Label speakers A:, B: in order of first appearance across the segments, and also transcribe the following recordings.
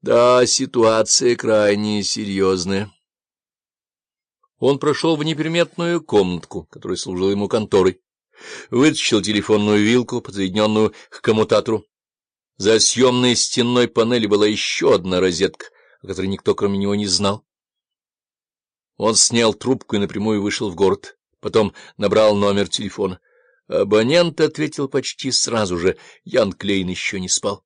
A: Да, ситуация крайне серьезная. Он прошел в неприметную комнатку, которая служила ему конторой, вытащил телефонную вилку, подсоединенную к коммутатору. За съемной стенной панели была еще одна розетка, о которой никто, кроме него, не знал. Он снял трубку и напрямую вышел в город, потом набрал номер телефона. Абонент ответил почти сразу же, Ян Клейн еще не спал.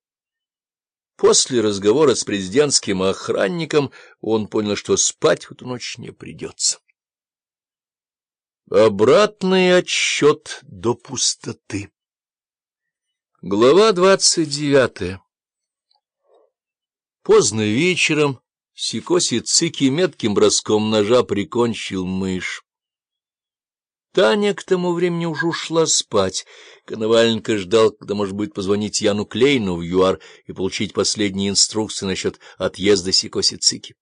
A: После разговора с президентским охранником он понял, что спать в эту ночь не придется. Обратный отсчет до пустоты. Глава двадцать девятая Поздно вечером Сикоси Цики метким броском ножа прикончил мышь. Таня к тому времени уже ушла спать. Коноваленко ждал, когда может будет позвонить Яну Клейну в ЮАР и получить последние инструкции насчет отъезда Сикоси Цики.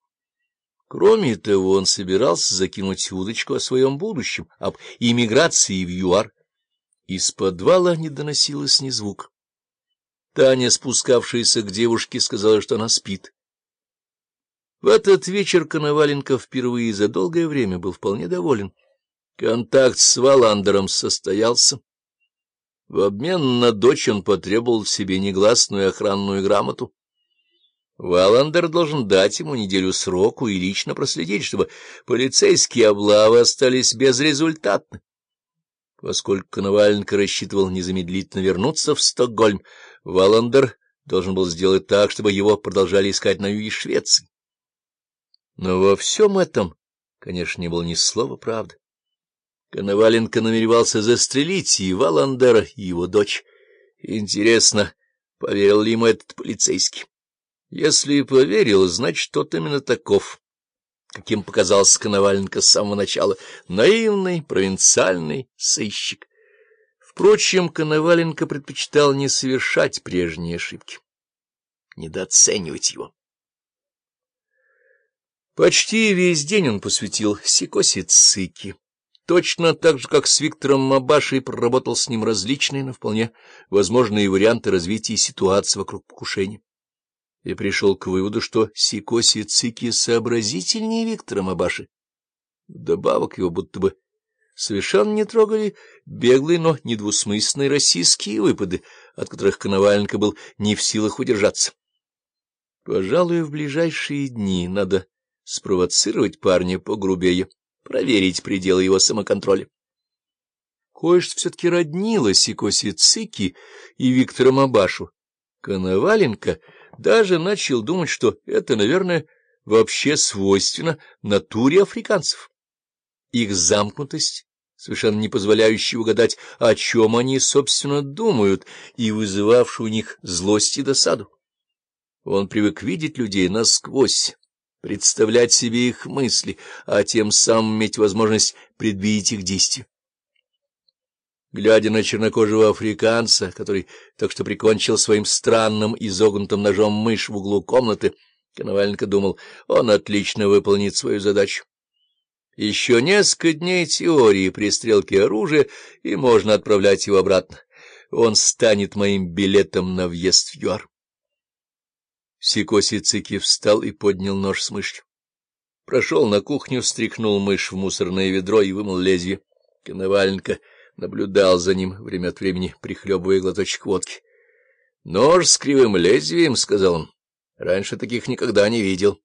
A: Кроме того, он собирался закинуть удочку о своем будущем, об иммиграции в ЮАР. Из подвала не доносилось ни звук. Таня, спускавшаяся к девушке, сказала, что она спит. В этот вечер Коноваленко впервые за долгое время был вполне доволен. Контакт с Валандером состоялся. В обмен на дочь он потребовал себе негласную охранную грамоту. Валандер должен дать ему неделю сроку и лично проследить, чтобы полицейские облавы остались безрезультатны. Поскольку Коноваленко рассчитывал незамедлительно вернуться в Стокгольм, Валандер должен был сделать так, чтобы его продолжали искать на юге Швеции. Но во всем этом, конечно, не было ни слова правды. Коноваленко намеревался застрелить и Валандера, и его дочь. Интересно, поверил ли ему этот полицейский? Если и поверил, значит, тот именно таков, каким показался Коноваленко с самого начала, наивный, провинциальный сыщик. Впрочем, Коноваленко предпочитал не совершать прежние ошибки, недооценивать его. Почти весь день он посвятил Сикоси. Точно так же, как с Виктором Мабашей проработал с ним различные, но вполне возможные варианты развития ситуации вокруг покушения. И пришел к выводу, что Сикоси Цики сообразительнее Виктора Мабаши. Вдобавок его будто бы совершенно не трогали беглые, но недвусмысленные российские выпады, от которых Коноваленко был не в силах удержаться. Пожалуй, в ближайшие дни надо спровоцировать парня погрубее проверить пределы его самоконтроля. Кое-что все-таки роднило Сикоси Цики и Виктора Мабашу. Коноваленко даже начал думать, что это, наверное, вообще свойственно натуре африканцев. Их замкнутость, совершенно не позволяющая угадать, о чем они, собственно, думают, и вызывавшая у них злость и досаду. Он привык видеть людей насквозь, представлять себе их мысли, а тем самым иметь возможность предвидеть их действия. Глядя на чернокожего африканца, который так что прикончил своим странным изогнутым ножом мышь в углу комнаты, Коноваленко думал, он отлично выполнит свою задачу. Еще несколько дней теории пристрелки оружия, и можно отправлять его обратно. Он станет моим билетом на въезд в ЮАР. Сикоси Цики встал и поднял нож с мышью. Прошел на кухню, встряхнул мышь в мусорное ведро и вымыл лезвие. Коноваленко наблюдал за ним, время от времени прихлебывая глоточек водки. — Нож с кривым лезвием, — сказал он. — Раньше таких никогда не видел.